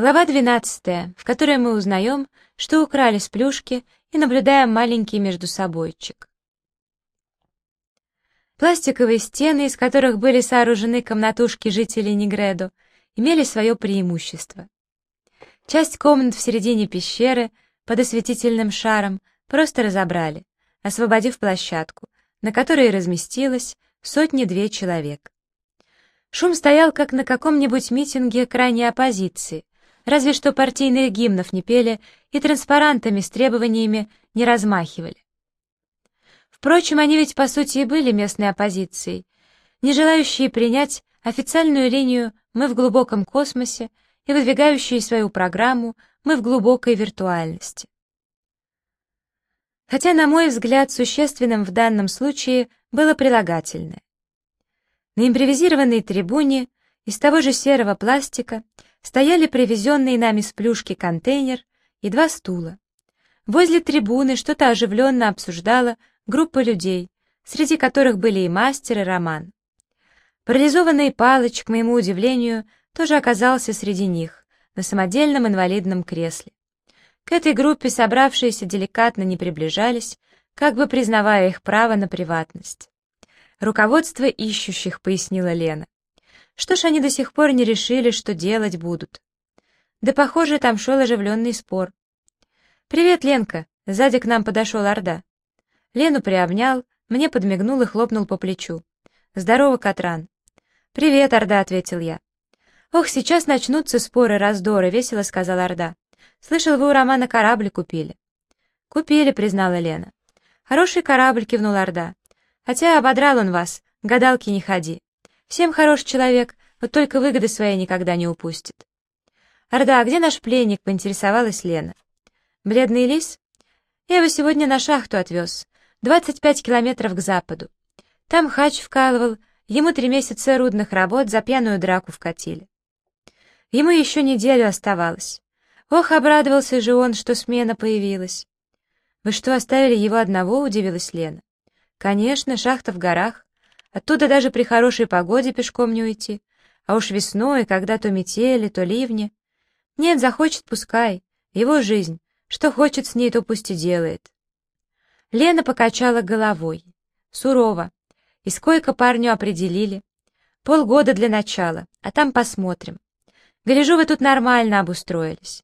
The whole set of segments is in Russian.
Глава 12, в которой мы узнаем, что украли с плюшки и наблюдаем маленький между собойчик. Пластиковые стены, из которых были сооружены комнатушки жителей Негредо, имели свое преимущество. Часть комнат в середине пещеры под осветительным шаром просто разобрали, освободив площадку, на которой разместилось сотни-две человек. Шум стоял, как на каком-нибудь митинге крайней оппозиции, разве что партийных гимнов не пели и транспарантами с требованиями не размахивали. Впрочем, они ведь по сути и были местной оппозицией, не желающие принять официальную линию «Мы в глубоком космосе» и выдвигающие свою программу «Мы в глубокой виртуальности». Хотя, на мой взгляд, существенным в данном случае было прилагательное. На импровизированной трибуне из того же серого пластика стояли привезенные нами с плюшки контейнер и два стула. Возле трибуны что-то оживленно обсуждала группа людей, среди которых были и мастер, и Роман. Парализованный Палыч, к моему удивлению, тоже оказался среди них, на самодельном инвалидном кресле. К этой группе собравшиеся деликатно не приближались, как бы признавая их право на приватность. «Руководство ищущих», — пояснила Лена. Что ж они до сих пор не решили, что делать будут? Да, похоже, там шел оживленный спор. «Привет, Ленка!» — сзади к нам подошел Орда. Лену приобнял, мне подмигнул и хлопнул по плечу. «Здорово, Катран!» «Привет, Орда!» — ответил я. «Ох, сейчас начнутся споры, раздоры», — весело сказал Орда. «Слышал, вы у Романа корабль купили». «Купили», — признала Лена. «Хороший корабль», — кивнул Орда. «Хотя ободрал он вас, гадалки не ходи. Всем хороший человек, вот только выгоды своей никогда не упустит. «Орда, а где наш пленник?» — поинтересовалась Лена. «Бледный лис? Я его сегодня на шахту отвез. Двадцать пять километров к западу. Там хач вкалывал, ему три месяца рудных работ за пьяную драку вкатили. Ему еще неделю оставалось. Ох, обрадовался же он, что смена появилась. «Вы что, оставили его одного?» — удивилась Лена. «Конечно, шахта в горах. Оттуда даже при хорошей погоде пешком не уйти. А уж весной, когда то метели, то ливни. Нет, захочет, пускай. Его жизнь. Что хочет с ней, то пусть и делает. Лена покачала головой. Сурово. И сколько парню определили? Полгода для начала, а там посмотрим. Гляжу, вы тут нормально обустроились.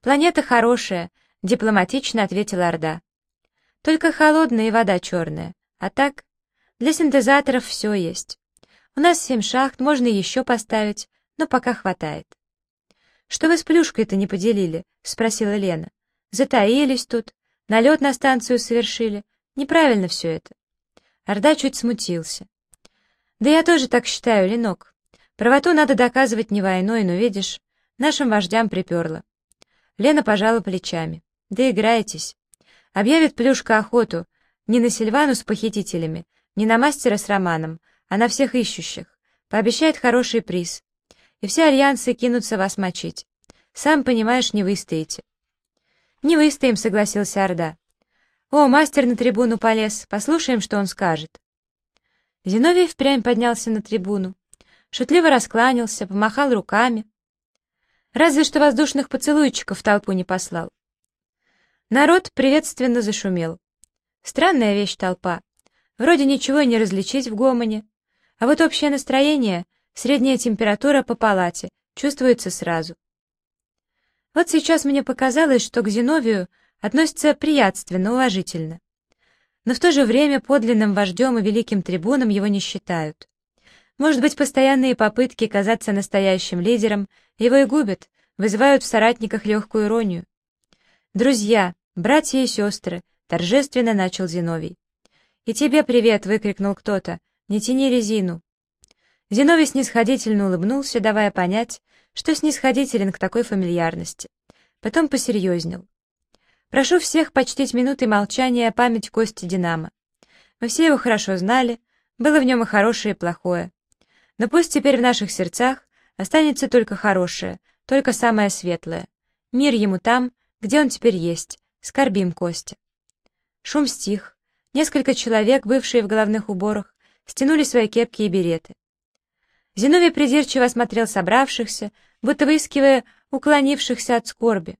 Планета хорошая, дипломатично ответила Орда. Только холодная и вода черная. А так, для синтезаторов все есть. У нас семь шахт, можно еще поставить, но пока хватает. «Что вы с плюшкой-то не поделили?» — спросила Лена. «Затаились тут, налет на станцию совершили. Неправильно все это». Орда чуть смутился. «Да я тоже так считаю, Ленок. Правоту надо доказывать не войной, но, видишь, нашим вождям приперло». Лена пожала плечами. «Да играетесь. Объявит плюшка охоту не на Сильвану с похитителями, не на мастера с Романом, а на всех ищущих. Пообещает хороший приз. И все альянсы кинутся вас мочить. Сам понимаешь, не выстоите. Не выстоим, согласился Орда. О, мастер на трибуну полез. Послушаем, что он скажет. Зиновий впрямь поднялся на трибуну. Шутливо раскланялся, помахал руками. Разве что воздушных поцелуйчиков в толпу не послал. Народ приветственно зашумел. Странная вещь толпа. Вроде ничего не различить в гомоне. А вот общее настроение, средняя температура по палате, чувствуется сразу. Вот сейчас мне показалось, что к Зиновию относятся приятственно, уважительно. Но в то же время подлинным вождем и великим трибуном его не считают. Может быть, постоянные попытки казаться настоящим лидером его и губят, вызывают в соратниках легкую иронию. «Друзья, братья и сестры», — торжественно начал Зиновий. «И тебе привет!» — выкрикнул кто-то. «Не тяни резину!» Зиновий снисходительно улыбнулся, давая понять, что снисходителен к такой фамильярности. Потом посерьезнел. «Прошу всех почтить минутой молчания память Кости Динамо. Мы все его хорошо знали, было в нем и хорошее, и плохое. Но пусть теперь в наших сердцах останется только хорошее, только самое светлое. Мир ему там, где он теперь есть. Скорбим, Костя». Шум стих. Несколько человек, бывшие в головных уборах, стянули свои кепки и береты. Зиновий придирчиво осмотрел собравшихся, будто выискивая уклонившихся от скорби.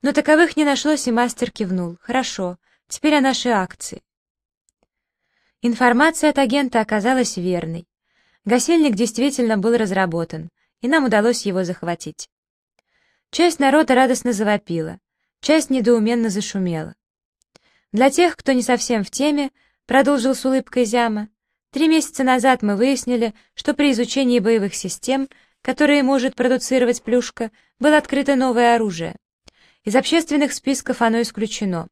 Но таковых не нашлось, и мастер кивнул. «Хорошо, теперь о нашей акции». Информация от агента оказалась верной. Гасильник действительно был разработан, и нам удалось его захватить. Часть народа радостно завопила, часть недоуменно зашумела. Для тех, кто не совсем в теме, продолжил с улыбкой Зяма, три месяца назад мы выяснили, что при изучении боевых систем, которые может продуцировать плюшка, было открыто новое оружие. Из общественных списков оно исключено.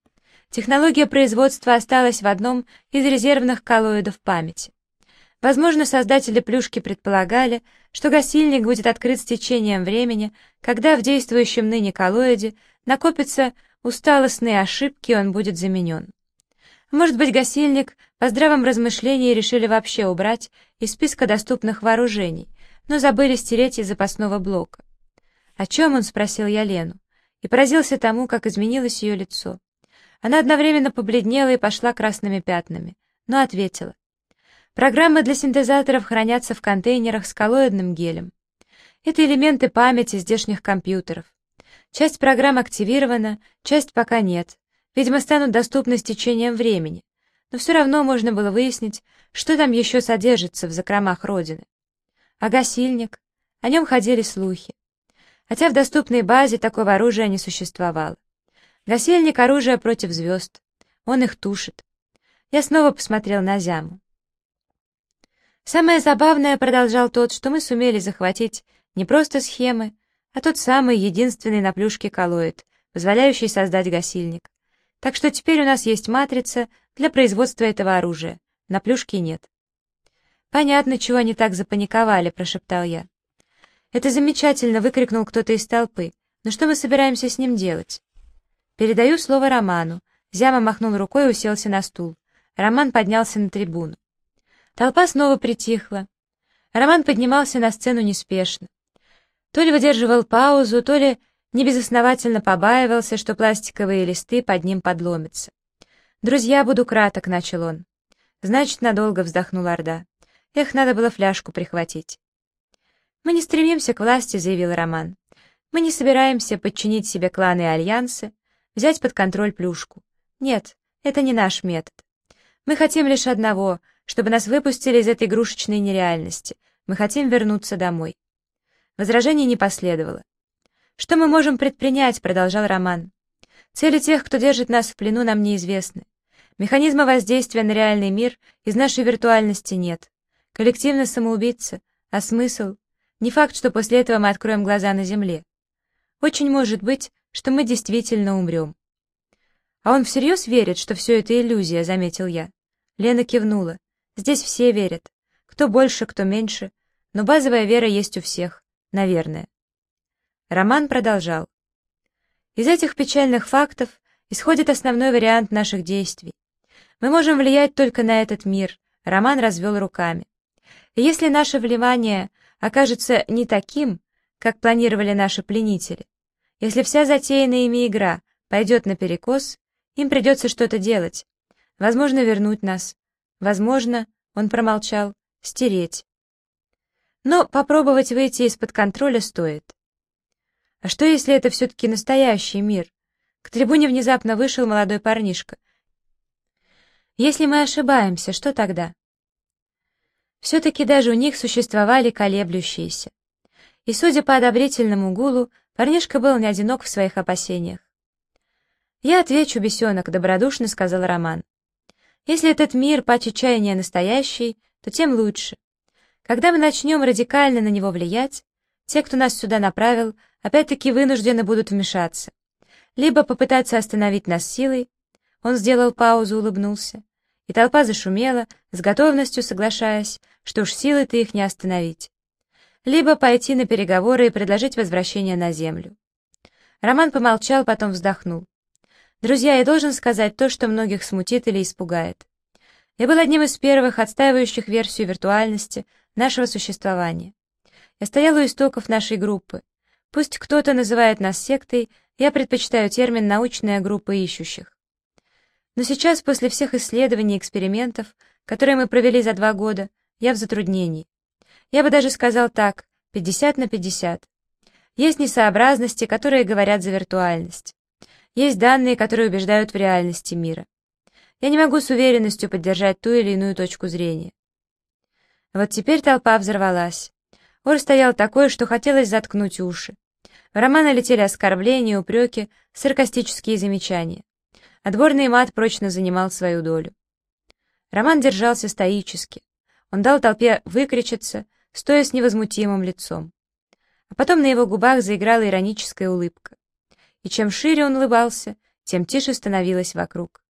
Технология производства осталась в одном из резервных коллоидов памяти. Возможно, создатели плюшки предполагали, что гасильник будет открыт с течением времени, когда в действующем ныне коллоиде накопятся усталостные ошибки, он будет заменен. Может быть, гасильник по здравом размышлении решили вообще убрать из списка доступных вооружений, но забыли стереть из запасного блока. «О чем он?» — спросил я Лену, и поразился тому, как изменилось ее лицо. Она одновременно побледнела и пошла красными пятнами, но ответила. Программы для синтезаторов хранятся в контейнерах с коллоидным гелем. Это элементы памяти здешних компьютеров. Часть программ активирована, часть пока нет. Видимо, станут доступны с течением времени. Но все равно можно было выяснить, что там еще содержится в закромах Родины. А гасильник? О нем ходили слухи. Хотя в доступной базе такого оружия не существовало. Гасильник — оружие против звезд. Он их тушит. Я снова посмотрел на Зяму. Самое забавное, продолжал тот, что мы сумели захватить не просто схемы, а тот самый единственный на плюшке коллоид, позволяющий создать гасильник. Так что теперь у нас есть матрица для производства этого оружия. На плюшке нет. «Понятно, чего они так запаниковали», — прошептал я. «Это замечательно!» — выкрикнул кто-то из толпы. «Но что мы собираемся с ним делать?» «Передаю слово Роману». Зяма махнул рукой и уселся на стул. Роман поднялся на трибуну. Толпа снова притихла. Роман поднимался на сцену неспешно. То ли выдерживал паузу, то ли небезосновательно побаивался, что пластиковые листы под ним подломятся. «Друзья, буду краток», — начал он. «Значит, надолго», — вздохнул Орда. «Эх, надо было фляжку прихватить». «Мы не стремимся к власти», — заявил Роман. «Мы не собираемся подчинить себе кланы и альянсы, взять под контроль плюшку. Нет, это не наш метод. Мы хотим лишь одного — чтобы нас выпустили из этой игрушечной нереальности. Мы хотим вернуться домой». Возражений не последовало. «Что мы можем предпринять?» — продолжал Роман. «Цели тех, кто держит нас в плену, нам неизвестны. Механизма воздействия на реальный мир из нашей виртуальности нет. Коллективно самоубийца. А смысл? Не факт, что после этого мы откроем глаза на Земле. Очень может быть, что мы действительно умрем». «А он всерьез верит, что все это иллюзия», — заметил я. Лена кивнула. Здесь все верят. Кто больше, кто меньше. Но базовая вера есть у всех. Наверное. Роман продолжал. Из этих печальных фактов исходит основной вариант наших действий. Мы можем влиять только на этот мир. Роман развел руками. И если наше вливание окажется не таким, как планировали наши пленители, если вся затеянная ими игра пойдет наперекос, им придется что-то делать, возможно, вернуть нас, Возможно, он промолчал, стереть. Но попробовать выйти из-под контроля стоит. А что, если это все-таки настоящий мир? К трибуне внезапно вышел молодой парнишка. Если мы ошибаемся, что тогда? Все-таки даже у них существовали колеблющиеся. И, судя по одобрительному гулу, парнишка был не одинок в своих опасениях. «Я отвечу, бесенок», — добродушно сказал Роман. Если этот мир по чаяния настоящий, то тем лучше. Когда мы начнем радикально на него влиять, те, кто нас сюда направил, опять-таки вынуждены будут вмешаться. Либо попытаться остановить нас силой. Он сделал паузу, улыбнулся. И толпа зашумела, с готовностью соглашаясь, что уж силой-то их не остановить. Либо пойти на переговоры и предложить возвращение на землю. Роман помолчал, потом вздохнул. Друзья, я должен сказать то, что многих смутит или испугает. Я был одним из первых, отстаивающих версию виртуальности нашего существования. Я стоял у истоков нашей группы. Пусть кто-то называет нас сектой, я предпочитаю термин «научная группа ищущих». Но сейчас, после всех исследований и экспериментов, которые мы провели за два года, я в затруднении. Я бы даже сказал так, 50 на 50. Есть несообразности, которые говорят за виртуальность. Есть данные, которые убеждают в реальности мира. Я не могу с уверенностью поддержать ту или иную точку зрения. Вот теперь толпа взорвалась. Ор стоял такой, что хотелось заткнуть уши. В романа летели оскорбления, упреки, саркастические замечания. Отборный мат прочно занимал свою долю. Роман держался стоически. Он дал толпе выкричаться, стоя с невозмутимым лицом. А потом на его губах заиграла ироническая улыбка. И чем шире он улыбался, тем тише становилось вокруг.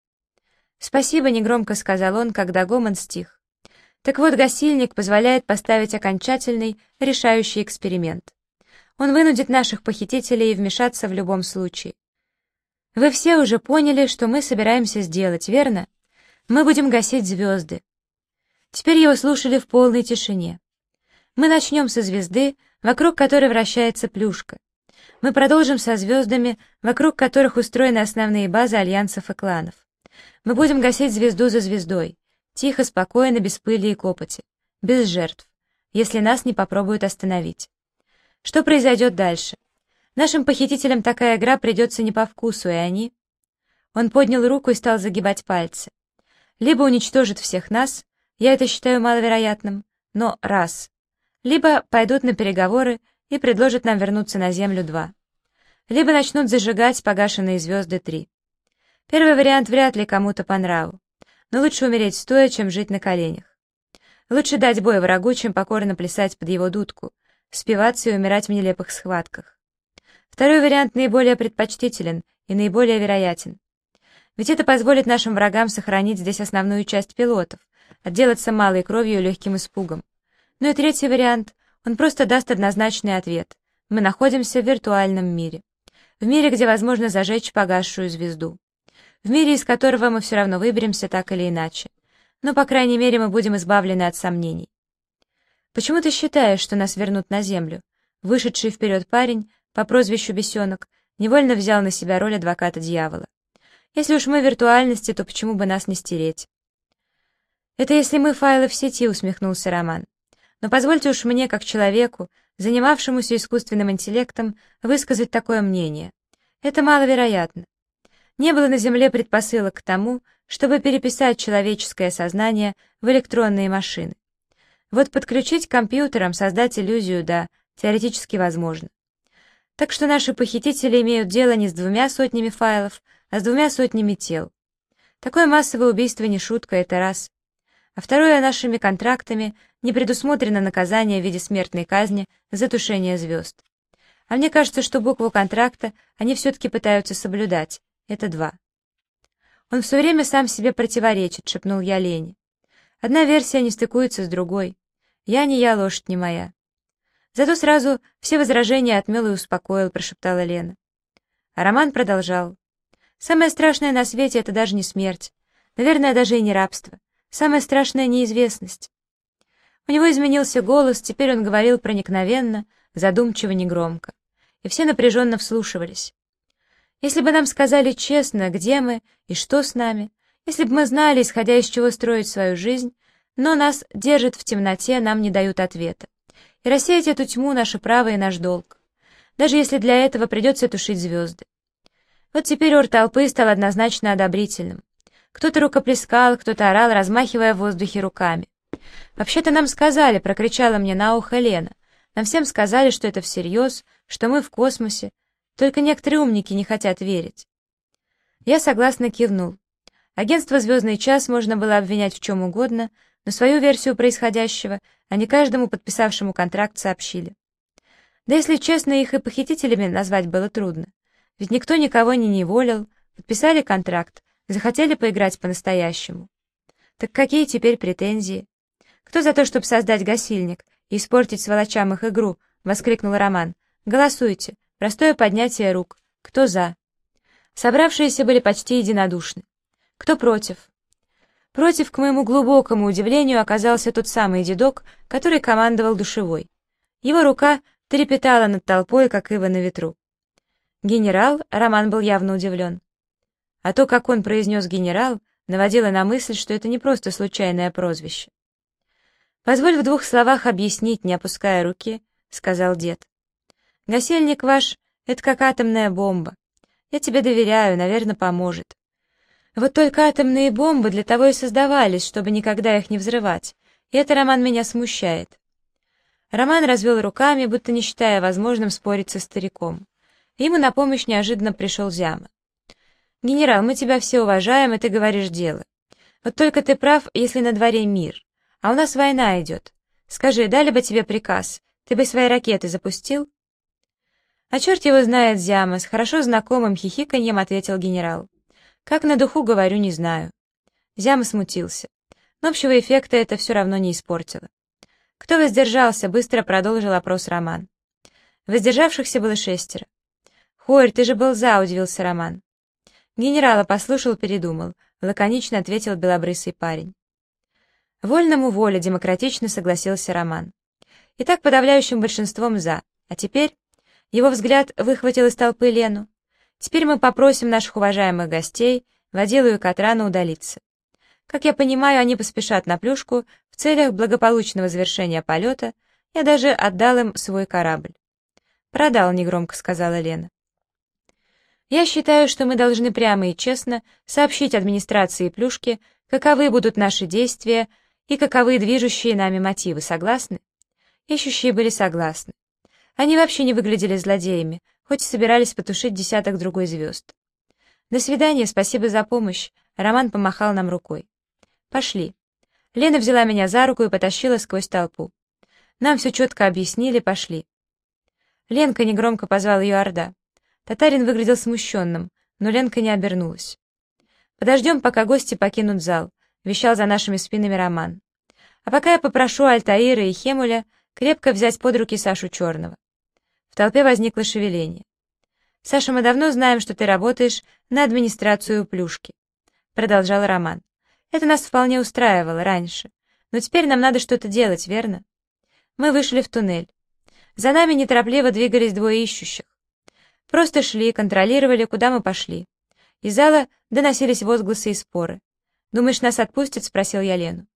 «Спасибо», — негромко сказал он, когда гомон стих. Так вот, гасильник позволяет поставить окончательный, решающий эксперимент. Он вынудит наших похитителей вмешаться в любом случае. Вы все уже поняли, что мы собираемся сделать, верно? Мы будем гасить звезды. Теперь его слушали в полной тишине. Мы начнем со звезды, вокруг которой вращается плюшка. Мы продолжим со звездами, вокруг которых устроены основные базы альянсов и кланов. Мы будем гасить звезду за звездой. Тихо, спокойно, без пыли и копоти. Без жертв. Если нас не попробуют остановить. Что произойдет дальше? Нашим похитителям такая игра придется не по вкусу, и они... Он поднял руку и стал загибать пальцы. Либо уничтожит всех нас, я это считаю маловероятным, но раз. Либо пойдут на переговоры и предложат нам вернуться на Землю два. Либо начнут зажигать погашенные звезды три. Первый вариант вряд ли кому-то по нраву но лучше умереть стоя, чем жить на коленях. Лучше дать бой врагу, чем покорно плясать под его дудку, спиваться и умирать в нелепых схватках. Второй вариант наиболее предпочтителен и наиболее вероятен. Ведь это позволит нашим врагам сохранить здесь основную часть пилотов, отделаться малой кровью и легким испугом. Ну и третий вариант, он просто даст однозначный ответ. Мы находимся в виртуальном мире. В мире, где возможно зажечь погасшую звезду в мире, из которого мы все равно выберемся так или иначе. Но, по крайней мере, мы будем избавлены от сомнений. Почему ты считаешь, что нас вернут на землю? Вышедший вперед парень по прозвищу Бесенок невольно взял на себя роль адвоката дьявола. Если уж мы виртуальности, то почему бы нас не стереть? Это если мы файлы в сети, усмехнулся Роман. Но позвольте уж мне, как человеку, занимавшемуся искусственным интеллектом, высказать такое мнение. Это маловероятно не было на Земле предпосылок к тому, чтобы переписать человеческое сознание в электронные машины. Вот подключить к компьютерам, создать иллюзию, да, теоретически возможно. Так что наши похитители имеют дело не с двумя сотнями файлов, а с двумя сотнями тел. Такое массовое убийство не шутка, это раз. А второе, нашими контрактами не предусмотрено наказание в виде смертной казни за тушение звезд. А мне кажется, что букву контракта они все-таки пытаются соблюдать, это два. Он все время сам себе противоречит, шепнул я Лене. Одна версия не стыкуется с другой. Я не я, лошадь не моя. Зато сразу все возражения отмел и успокоил, прошептала Лена. А Роман продолжал. Самое страшное на свете — это даже не смерть. Наверное, даже и не рабство. Самое страшное — неизвестность. У него изменился голос, теперь он говорил проникновенно, задумчиво, негромко. И все напряженно вслушивались. Если бы нам сказали честно, где мы и что с нами, если бы мы знали, исходя из чего строить свою жизнь, но нас держат в темноте, нам не дают ответа. И рассеять эту тьму — наше право и наш долг. Даже если для этого придется тушить звезды. Вот теперь ор толпы стал однозначно одобрительным. Кто-то рукоплескал, кто-то орал, размахивая в воздухе руками. «Вообще-то нам сказали», — прокричала мне на ухо Лена. «Нам всем сказали, что это всерьез, что мы в космосе, только некоторые умники не хотят верить. Я согласно кивнул. Агентство «Звездный час» можно было обвинять в чем угодно, но свою версию происходящего они каждому подписавшему контракт сообщили. Да если честно, их и похитителями назвать было трудно. Ведь никто никого не неволил, подписали контракт, захотели поиграть по-настоящему. Так какие теперь претензии? Кто за то, чтобы создать гасильник и испортить сволочам их игру? — воскликнул Роман. «Голосуйте. Простое поднятие рук. Кто за? Собравшиеся были почти единодушны. Кто против? Против, к моему глубокому удивлению, оказался тот самый дедок, который командовал душевой. Его рука трепетала над толпой, как ива на ветру. Генерал, Роман был явно удивлен. А то, как он произнес «генерал», наводило на мысль, что это не просто случайное прозвище. «Позволь в двух словах объяснить, не опуская руки», — сказал дед. «Гасельник ваш — это как атомная бомба. Я тебе доверяю, наверное, поможет. Вот только атомные бомбы для того и создавались, чтобы никогда их не взрывать, и это, Роман, меня смущает». Роман развел руками, будто не считая возможным спорить со стариком. Ему на помощь неожиданно пришел Зяма. «Генерал, мы тебя все уважаем, и ты говоришь дело. Вот только ты прав, если на дворе мир. А у нас война идет. Скажи, дали бы тебе приказ, ты бы свои ракеты запустил?» «А черт его знает, Зяма, с хорошо знакомым хихиканьем ответил генерал. «Как на духу говорю, не знаю». Зяма смутился. Но общего эффекта это все равно не испортило. «Кто воздержался?» — быстро продолжил опрос Роман. Воздержавшихся было шестеро. «Хорь, ты же был за», — удивился Роман. Генерала послушал, передумал. Лаконично ответил белобрысый парень. Вольному воля, демократично согласился Роман. И так подавляющим большинством «за». А теперь... Его взгляд выхватил из толпы Лену. Теперь мы попросим наших уважаемых гостей, Водилу и Катрана, удалиться. Как я понимаю, они поспешат на плюшку в целях благополучного завершения полета. Я даже отдал им свой корабль. «Продал», — негромко сказала Лена. Я считаю, что мы должны прямо и честно сообщить администрации Плюшки, каковы будут наши действия и каковы движущие нами мотивы. Согласны? Ищущие были согласны. Они вообще не выглядели злодеями, хоть и собирались потушить десяток другой звезд. «До свидания, спасибо за помощь», — Роман помахал нам рукой. «Пошли». Лена взяла меня за руку и потащила сквозь толпу. Нам все четко объяснили, пошли. Ленка негромко позвал ее Орда. Татарин выглядел смущенным, но Ленка не обернулась. «Подождем, пока гости покинут зал», — вещал за нашими спинами Роман. «А пока я попрошу Альтаира и Хемуля крепко взять под руки Сашу Черного». В толпе возникло шевеление. «Саша, мы давно знаем, что ты работаешь на администрацию Плюшки», — продолжал Роман. «Это нас вполне устраивало раньше, но теперь нам надо что-то делать, верно?» Мы вышли в туннель. За нами неторопливо двигались двое ищущих. Просто шли, контролировали, куда мы пошли. Из зала доносились возгласы и споры. «Думаешь, нас отпустят?» — спросил я Лену.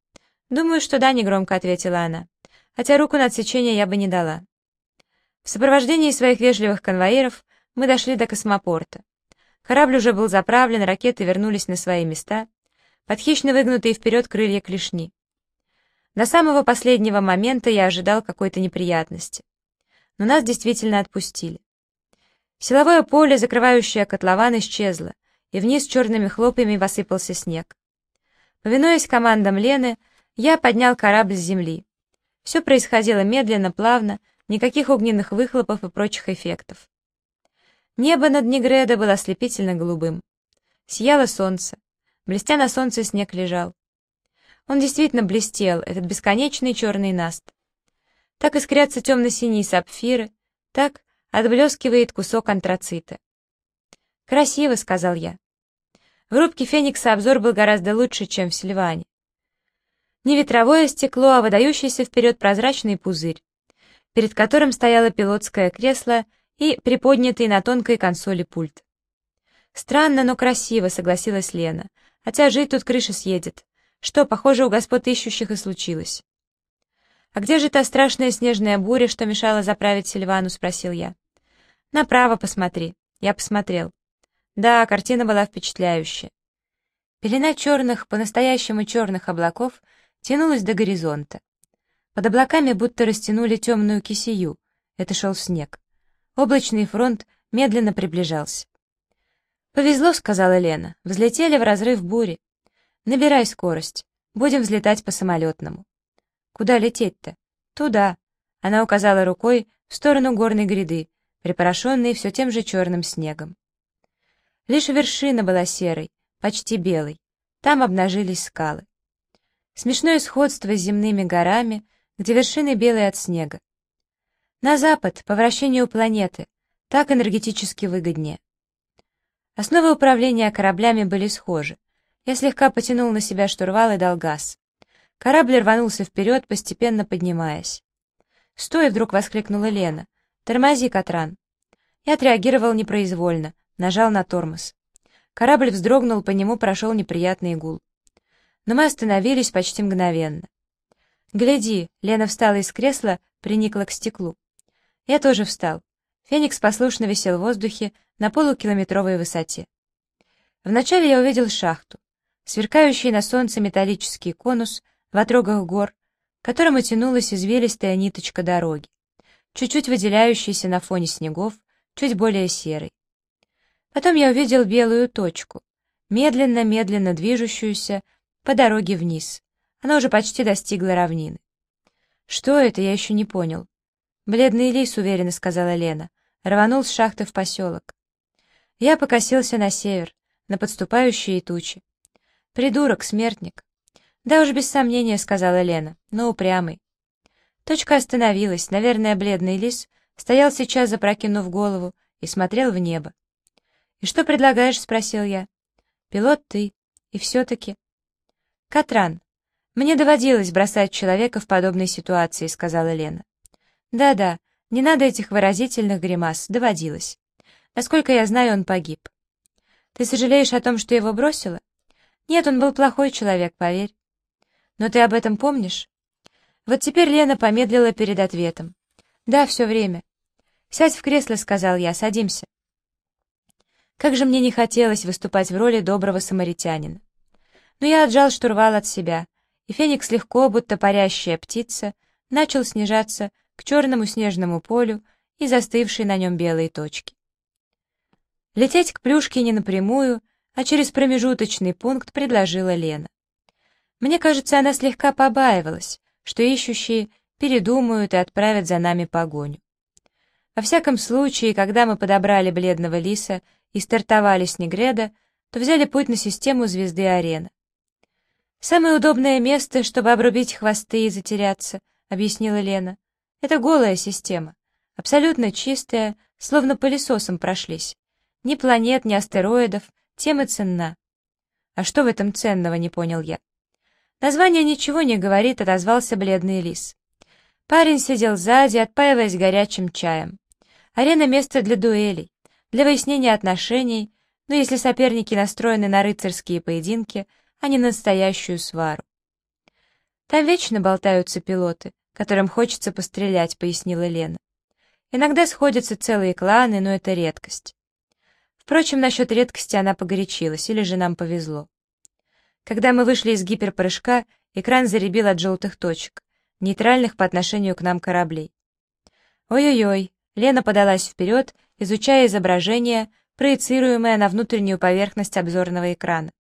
«Думаю, что да», — негромко ответила она. «Хотя руку на отсечение я бы не дала». В сопровождении своих вежливых конвоиров мы дошли до космопорта. Корабль уже был заправлен, ракеты вернулись на свои места, под хищно выгнутые вперед крылья клешни. До самого последнего момента я ожидал какой-то неприятности. Но нас действительно отпустили. Силовое поле, закрывающее котлован, исчезло, и вниз черными хлопьями посыпался снег. Повинуясь командам Лены, я поднял корабль с земли. Все происходило медленно, плавно, никаких огненных выхлопов и прочих эффектов. Небо над Негредо было ослепительно голубым. Сияло солнце. Блестя на солнце снег лежал. Он действительно блестел, этот бесконечный черный наст. Так искрятся темно-синие сапфиры, так отблескивает кусок антрацита. «Красиво», — сказал я. В рубке Феникса обзор был гораздо лучше, чем в Сильване. Не ветровое стекло, а выдающийся вперед прозрачный пузырь, перед которым стояло пилотское кресло и приподнятый на тонкой консоли пульт. «Странно, но красиво», — согласилась Лена. «Хотя жить тут крыша съедет. Что, похоже, у господ ищущих и случилось». «А где же та страшная снежная буря, что мешала заправить Сильвану?» — спросил я. «Направо посмотри». Я посмотрел. Да, картина была впечатляющая. Пелена черных, по-настоящему черных облаков тянулась до горизонта. Под облаками будто растянули темную кисею. Это шел снег. Облачный фронт медленно приближался. «Повезло», — сказала Лена. «Взлетели в разрыв бури. Набирай скорость. Будем взлетать по самолетному». «Куда лететь-то?» «Туда». Она указала рукой в сторону горной гряды, припорошенные все тем же черным снегом. Лишь вершина была серой, почти белой. Там обнажились скалы. Смешное сходство с земными горами, где вершины белые от снега. На запад, по вращению планеты, так энергетически выгоднее. Основы управления кораблями были схожи. Я слегка потянул на себя штурвал и дал газ. Корабль рванулся вперед, постепенно поднимаясь. «Стой!» — вдруг воскликнула Лена. «Тормози, Катран!» Я отреагировал непроизвольно, нажал на тормоз. Корабль вздрогнул, по нему прошел неприятный гул. Но мы остановились почти мгновенно. «Гляди!» — Лена встала из кресла, приникла к стеклу. Я тоже встал. Феникс послушно висел в воздухе на полукилометровой высоте. Вначале я увидел шахту, сверкающий на солнце металлический конус в отрогах гор, к которому тянулась извилистая ниточка дороги, чуть-чуть выделяющаяся на фоне снегов, чуть более серый. Потом я увидел белую точку, медленно-медленно движущуюся по дороге вниз. Она уже почти достигла равнины. Что это, я еще не понял. «Бледный лис», — уверенно сказала Лена, рванул с шахты в поселок. Я покосился на север, на подступающие тучи. «Придурок, смертник!» «Да уж, без сомнения», — сказала Лена, но упрямый. Точка остановилась, наверное, бледный лис стоял сейчас, запрокинув голову, и смотрел в небо. «И что предлагаешь?» — спросил я. «Пилот ты. И все-таки...» «Катран, мне доводилось бросать человека в подобной ситуации», — сказала Лена. «Да-да, не надо этих выразительных гримас, доводилось. Насколько я знаю, он погиб. Ты сожалеешь о том, что его бросила? Нет, он был плохой человек, поверь. Но ты об этом помнишь? Вот теперь Лена помедлила перед ответом. Да, все время. Сядь в кресло, сказал я, садимся. Как же мне не хотелось выступать в роли доброго самаритянина. Но я отжал штурвал от себя, и Феникс легко, будто парящая птица, начал снижаться к черному снежному полю и застывшей на нем белой точке. Лететь к плюшке не напрямую, а через промежуточный пункт предложила Лена. Мне кажется, она слегка побаивалась, что ищущие передумают и отправят за нами погоню. Во всяком случае, когда мы подобрали бледного лиса и стартовали с Негреда, то взяли путь на систему звезды Арена. «Самое удобное место, чтобы обрубить хвосты и затеряться», — объяснила Лена. «Это голая система, абсолютно чистая, словно пылесосом прошлись. Ни планет, ни астероидов, тем и ценна. А что в этом ценного, не понял я. Название ничего не говорит, отозвался бледный лис. Парень сидел сзади, отпаиваясь горячим чаем. Арена — место для дуэлей, для выяснения отношений, но если соперники настроены на рыцарские поединки, а не на настоящую свару. Там вечно болтаются пилоты, которым хочется пострелять, пояснила Лена. Иногда сходятся целые кланы, но это редкость. Впрочем, насчет редкости она погорячилась, или же нам повезло. Когда мы вышли из гиперпрыжка, экран заребил от желтых точек, нейтральных по отношению к нам кораблей. Ой-ой-ой, Лена подалась вперед, изучая изображение, проецируемое на внутреннюю поверхность обзорного экрана.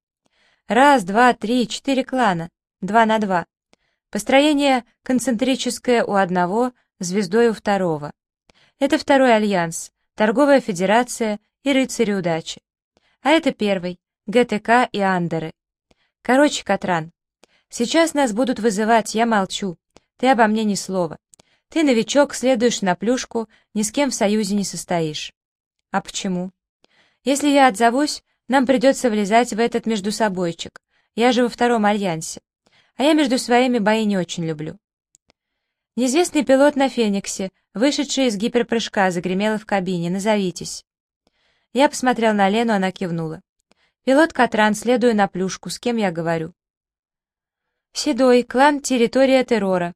Раз, два, три, четыре клана, два на два. Построение концентрическое у одного, звездой у второго. Это второй альянс, торговая федерация и рыцари удачи. А это первый, ГТК и Андеры. Короче, Катран, сейчас нас будут вызывать, я молчу. Ты обо мне ни слова. Ты новичок, следуешь на плюшку, ни с кем в союзе не состоишь. А почему? Если я отзовусь, нам придется влезать в этот междусобойчик. Я же во втором альянсе. А я между своими бои не очень люблю. Неизвестный пилот на Фениксе, вышедший из гиперпрыжка, загремела в кабине. Назовитесь. Я посмотрел на Лену, она кивнула. «Пилот Катран, следую на плюшку, с кем я говорю?» «Седой, клан «Территория террора».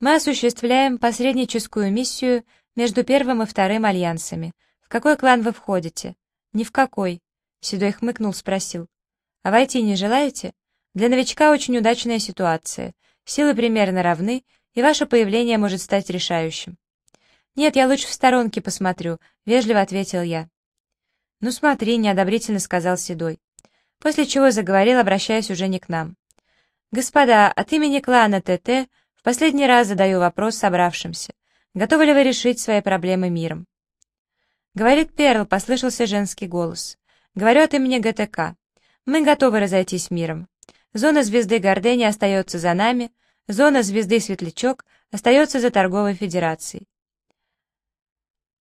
Мы осуществляем посредническую миссию между первым и вторым альянсами. В какой клан вы входите?» «Ни в какой». Седой хмыкнул, спросил. «А войти не желаете? Для новичка очень удачная ситуация. Силы примерно равны, и ваше появление может стать решающим». «Нет, я лучше в сторонке посмотрю», — вежливо ответил я. «Ну смотри», — неодобрительно сказал Седой. После чего заговорил, обращаясь уже не к нам. «Господа, от имени клана ТТ в последний раз задаю вопрос собравшимся. Готовы ли вы решить свои проблемы миром?» Говорит Перл, послышался женский голос. «Говорю от имени ГТК. Мы готовы разойтись миром. Зона звезды Гордени остается за нами, зона звезды Светлячок остается за торговой федерацией.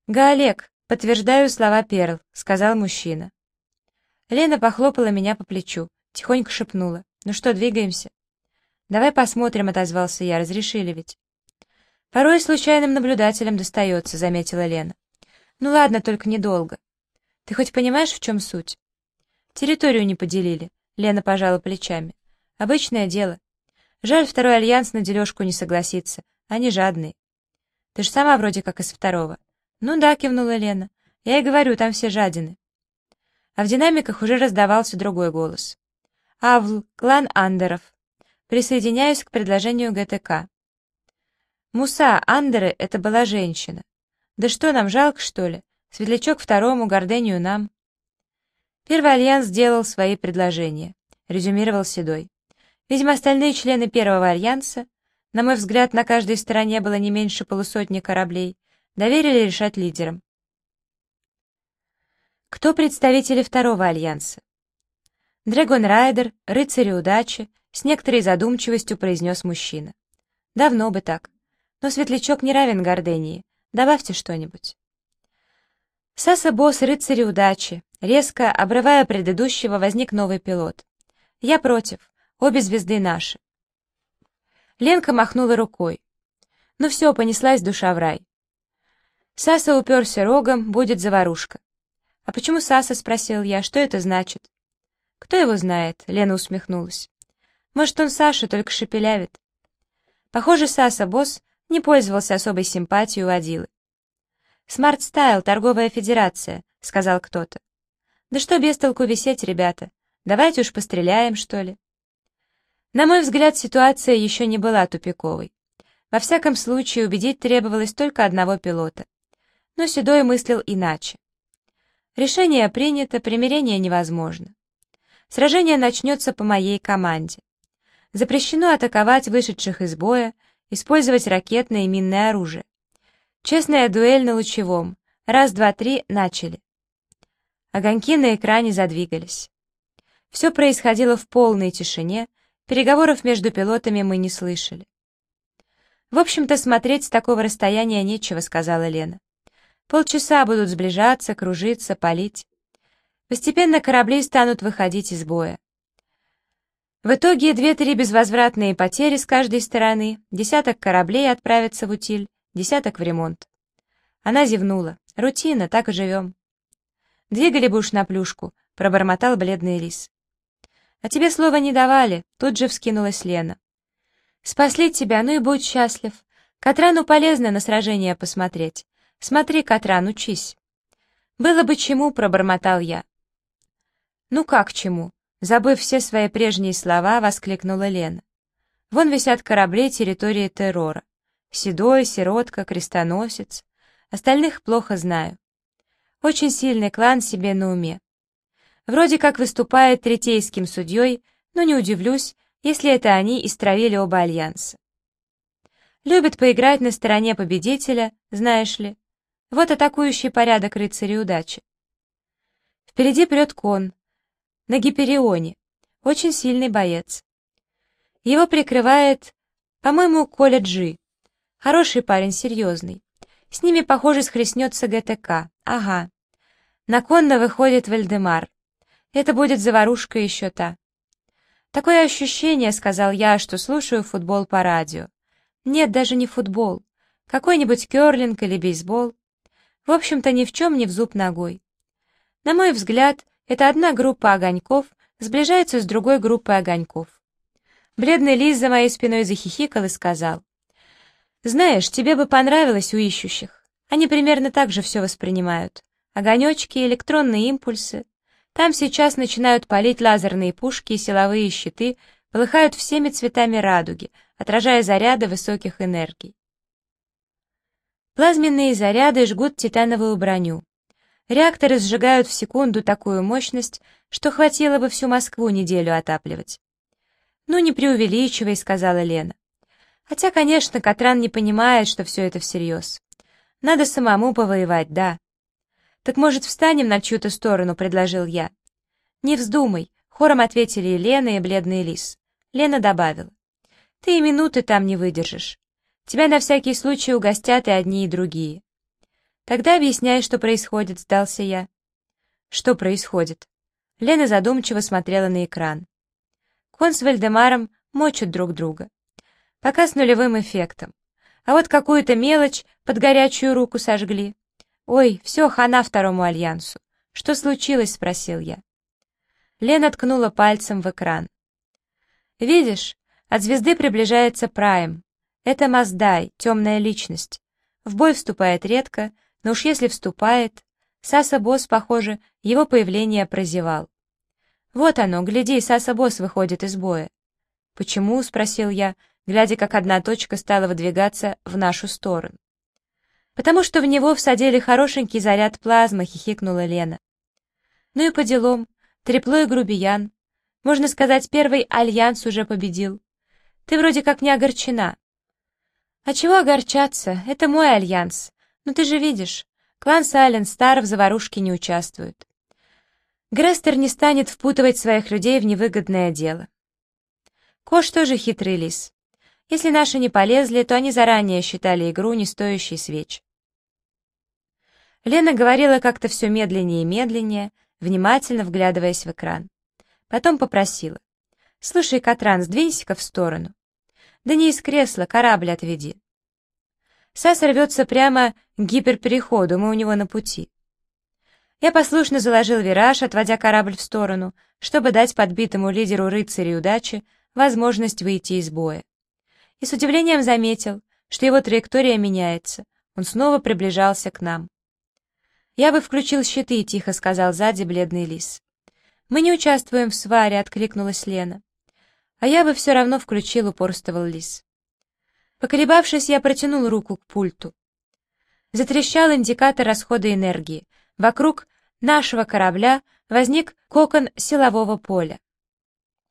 «Гаолек, «Подтверждаю слова Перл», — сказал мужчина. Лена похлопала меня по плечу, тихонько шепнула. «Ну что, двигаемся?» «Давай посмотрим», — отозвался я, — «разрешили ведь». «Порой случайным наблюдателям достается», — заметила Лена. «Ну ладно, только недолго. Ты хоть понимаешь, в чем суть?» «Территорию не поделили», — Лена пожала плечами. «Обычное дело. Жаль, второй альянс на дележку не согласится. Они жадные. Ты ж сама вроде как из второго. Ну да, кивнула Лена. Я и говорю, там все жадины. А в динамиках уже раздавался другой голос. Авл, клан Андеров. Присоединяюсь к предложению ГТК. Муса, Андеры — это была женщина. Да что, нам жалко, что ли? Светлячок второму, гордению нам. Первый альянс сделал свои предложения, резюмировал Седой. Видимо, остальные члены первого альянса, на мой взгляд, на каждой стороне было не меньше полусотни кораблей, доверили решать лидерам. Кто представители второго альянса? Дрэгон Райдер, рыцари удачи, с некоторой задумчивостью произнес мужчина. Давно бы так. Но светлячок не равен Гордении. Добавьте что-нибудь. Саса Босс, рыцари удачи. Резко, обрывая предыдущего, возник новый пилот. Я против. Обе звезды наши. Ленка махнула рукой. Ну все, понеслась душа в рай. Саса уперся рогом, будет заварушка. «А почему Саса?» — спросил я. «Что это значит?» «Кто его знает?» — Лена усмехнулась. «Может, он Саша, только шепелявит». Похоже, Саса, босс, не пользовался особой симпатией у водилы. «Смарт Стайл, торговая федерация», — сказал кто-то. «Да что без толку висеть, ребята? Давайте уж постреляем, что ли?» На мой взгляд, ситуация еще не была тупиковой. Во всяком случае, убедить требовалось только одного пилота. Но Седой мыслил иначе. Решение принято, примирение невозможно. Сражение начнется по моей команде. Запрещено атаковать вышедших из боя, использовать ракетное и минное оружие. Честная дуэль на лучевом. Раз, два, три, начали. Огоньки на экране задвигались. Все происходило в полной тишине, Переговоров между пилотами мы не слышали. «В общем-то, смотреть с такого расстояния нечего», — сказала Лена. «Полчаса будут сближаться, кружиться, палить. Постепенно корабли станут выходить из боя. В итоге две-три безвозвратные потери с каждой стороны, десяток кораблей отправятся в утиль, десяток в ремонт. Она зевнула. Рутина, так и живем. Двигали бы уж на плюшку, пробормотал бледный лис. «А тебе слова не давали», — тут же вскинулась Лена. «Спасли тебя, ну и будь счастлив. Катрану полезно на сражение посмотреть. Смотри, Катран, учись». «Было бы чему», — пробормотал я. «Ну как чему?» — забыв все свои прежние слова, воскликнула Лена. «Вон висят корабли территории террора. Седой, сиротка, крестоносец. Остальных плохо знаю. Очень сильный клан себе на уме. Вроде как выступает третейским судьей, но не удивлюсь, если это они истравили оба альянса. Любит поиграть на стороне победителя, знаешь ли. Вот атакующий порядок рыцарей удачи. Впереди прет кон. На Гиперионе. Очень сильный боец. Его прикрывает, по-моему, Коля Джи. Хороший парень, серьезный. С ними, похоже, схлестнется ГТК. Ага. На конно выходит Вальдемар. Это будет заварушка еще та. Такое ощущение, сказал я, что слушаю футбол по радио. Нет, даже не футбол. Какой-нибудь керлинг или бейсбол. В общем-то, ни в чем не в зуб ногой. На мой взгляд, это одна группа огоньков сближается с другой группой огоньков. Бледный лис за моей спиной захихикал и сказал. «Знаешь, тебе бы понравилось у ищущих. Они примерно так же все воспринимают. Огонечки, электронные импульсы. Там сейчас начинают палить лазерные пушки и силовые щиты, полыхают всеми цветами радуги, отражая заряды высоких энергий. Плазменные заряды жгут титановую броню. Реакторы сжигают в секунду такую мощность, что хватило бы всю Москву неделю отапливать. «Ну, не преувеличивай», — сказала Лена. Хотя, конечно, Катран не понимает, что все это всерьез. Надо самому повоевать, да. «Так, может, встанем на чью-то сторону?» — предложил я. «Не вздумай», — хором ответили Лена и бледный лис. Лена добавила. «Ты и минуты там не выдержишь. Тебя на всякий случай угостят и одни, и другие». «Тогда объясняй, что происходит», — сдался я. «Что происходит?» Лена задумчиво смотрела на экран. Кон с Вальдемаром мочат друг друга. Пока с нулевым эффектом. А вот какую-то мелочь под горячую руку сожгли. «Ой, все, хана второму альянсу. Что случилось?» — спросил я. Лена ткнула пальцем в экран. «Видишь, От звезды приближается Прайм. Это Маздай, темная личность. В бой вступает редко, но уж если вступает, Саса Босс, похоже, его появление прозевал. Вот оно, гляди, Саса Босс выходит из боя. «Почему?» — спросил я, глядя, как одна точка стала выдвигаться в нашу сторону. «Потому что в него всадили хорошенький заряд плазмы», — хихикнула Лена. «Ну и по делам. Трепло и грубиян. Можно сказать, первый альянс уже победил. Ты вроде как не огорчена». «А чего огорчаться? Это мой альянс. Ну ты же видишь, клан Сайлен Стар в заварушке не участвует. Грестер не станет впутывать своих людей в невыгодное дело. Кош тоже хитрый лис. Если наши не полезли, то они заранее считали игру не стоящей свеч. Лена говорила как-то все медленнее и медленнее, внимательно вглядываясь в экран. Потом попросила. «Слушай, Катран, сдвинься-ка в сторону. Да не из кресла, корабль отведи». Сас рвется прямо к гиперпереходу, мы у него на пути. Я послушно заложил вираж, отводя корабль в сторону, чтобы дать подбитому лидеру рыцарей удачи возможность выйти из боя. И с удивлением заметил, что его траектория меняется, он снова приближался к нам. «Я бы включил щиты», — тихо сказал сзади бледный лис. «Мы не участвуем в сваре», — откликнулась Лена. «А я бы все равно включил», — упорствовал лис. Поколебавшись, я протянул руку к пульту. Затрещал индикатор расхода энергии. Вокруг нашего корабля возник кокон силового поля.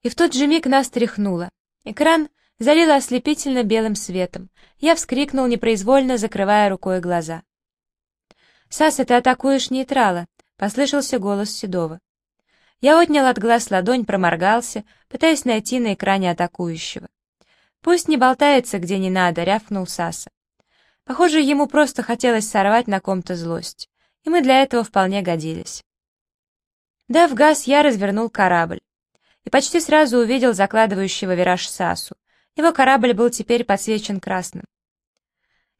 И в тот же миг нас тряхнуло. Экран залило ослепительно белым светом. Я вскрикнул, непроизвольно закрывая рукой глаза. «Саса, ты атакуешь нейтрала!» — послышался голос Седова. Я отнял от глаз ладонь, проморгался, пытаясь найти на экране атакующего. «Пусть не болтается, где не надо», — рявкнул Саса. Похоже, ему просто хотелось сорвать на ком-то злость, и мы для этого вполне годились. Дав газ, я развернул корабль и почти сразу увидел закладывающего вираж Сасу. Его корабль был теперь подсвечен красным.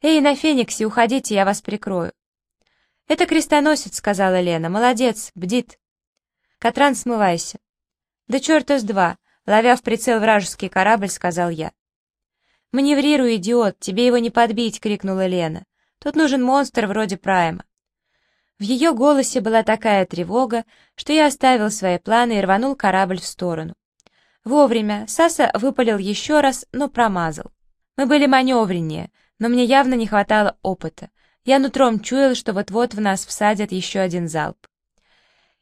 «Эй, на Фениксе, уходите, я вас прикрою». «Это крестоносец», — сказала Лена. «Молодец, бдит». «Катран, смывайся». «Да черта с два», — ловя в прицел вражеский корабль, сказал я. «Маневрируй, идиот, тебе его не подбить», — крикнула Лена. «Тут нужен монстр вроде Прайма». В ее голосе была такая тревога, что я оставил свои планы и рванул корабль в сторону. Вовремя Саса выпалил еще раз, но промазал. Мы были маневреннее, но мне явно не хватало опыта. Я нутром чуял, что вот-вот в нас всадят еще один залп.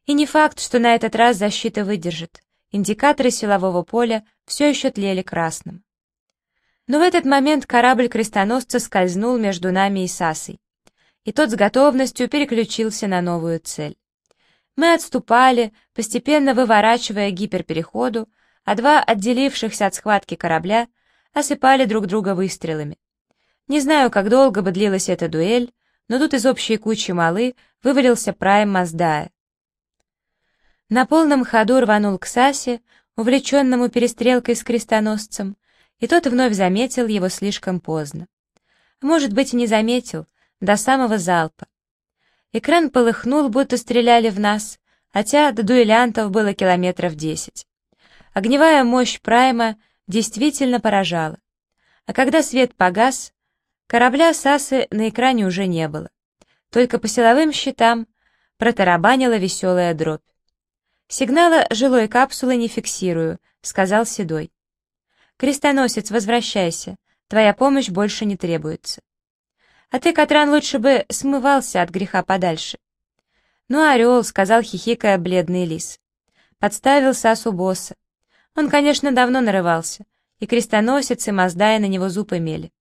И не факт, что на этот раз защита выдержит. Индикаторы силового поля все еще тлели красным. Но в этот момент корабль крестоносца скользнул между нами и Сасой и тот с готовностью переключился на новую цель. Мы отступали, постепенно выворачивая гиперпереходу, а два отделившихся от схватки корабля осыпали друг друга выстрелами. Не знаю, как долго бы длилась эта дуэль, но тут из общей кучи малы вывалился Прайм Маздая. На полном ходу рванул к Сасе, увлеченному перестрелкой с крестоносцем, и тот вновь заметил его слишком поздно. Может быть, и не заметил, до самого залпа. Экран полыхнул, будто стреляли в нас, хотя до дуэлянтов было километров десять. Огневая мощь Прайма действительно поражала. А когда свет погас, корабля Сасы на экране уже не было. Только по силовым щитам протарабанила веселая дробь. «Сигнала жилой капсулы не фиксирую», — сказал Седой. «Крестоносец, возвращайся. Твоя помощь больше не требуется». А ты, Катран, лучше бы смывался от греха подальше. Ну, орел, — сказал, хихикая бледный лис. Подставил Сасу босса. Он, конечно, давно нарывался, и крестоносец, и Маздай на него зуб имели.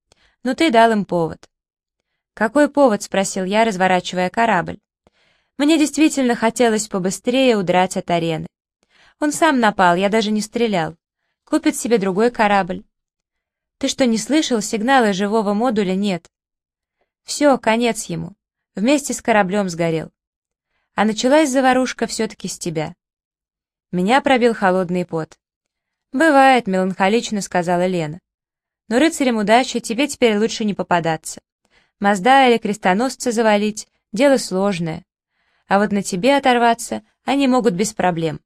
Но ты дал им повод. «Какой повод?» — спросил я, разворачивая корабль. Мне действительно хотелось побыстрее удрать от арены. Он сам напал, я даже не стрелял. Купит себе другой корабль. Ты что, не слышал? Сигнала живого модуля нет. Все, конец ему. Вместе с кораблем сгорел. А началась заварушка все-таки с тебя. Меня пробил холодный пот. «Бывает», — меланхолично сказала Лена. «Но рыцарям удачи тебе теперь лучше не попадаться. Мазда или крестоносца завалить — дело сложное. А вот на тебе оторваться они могут без проблем.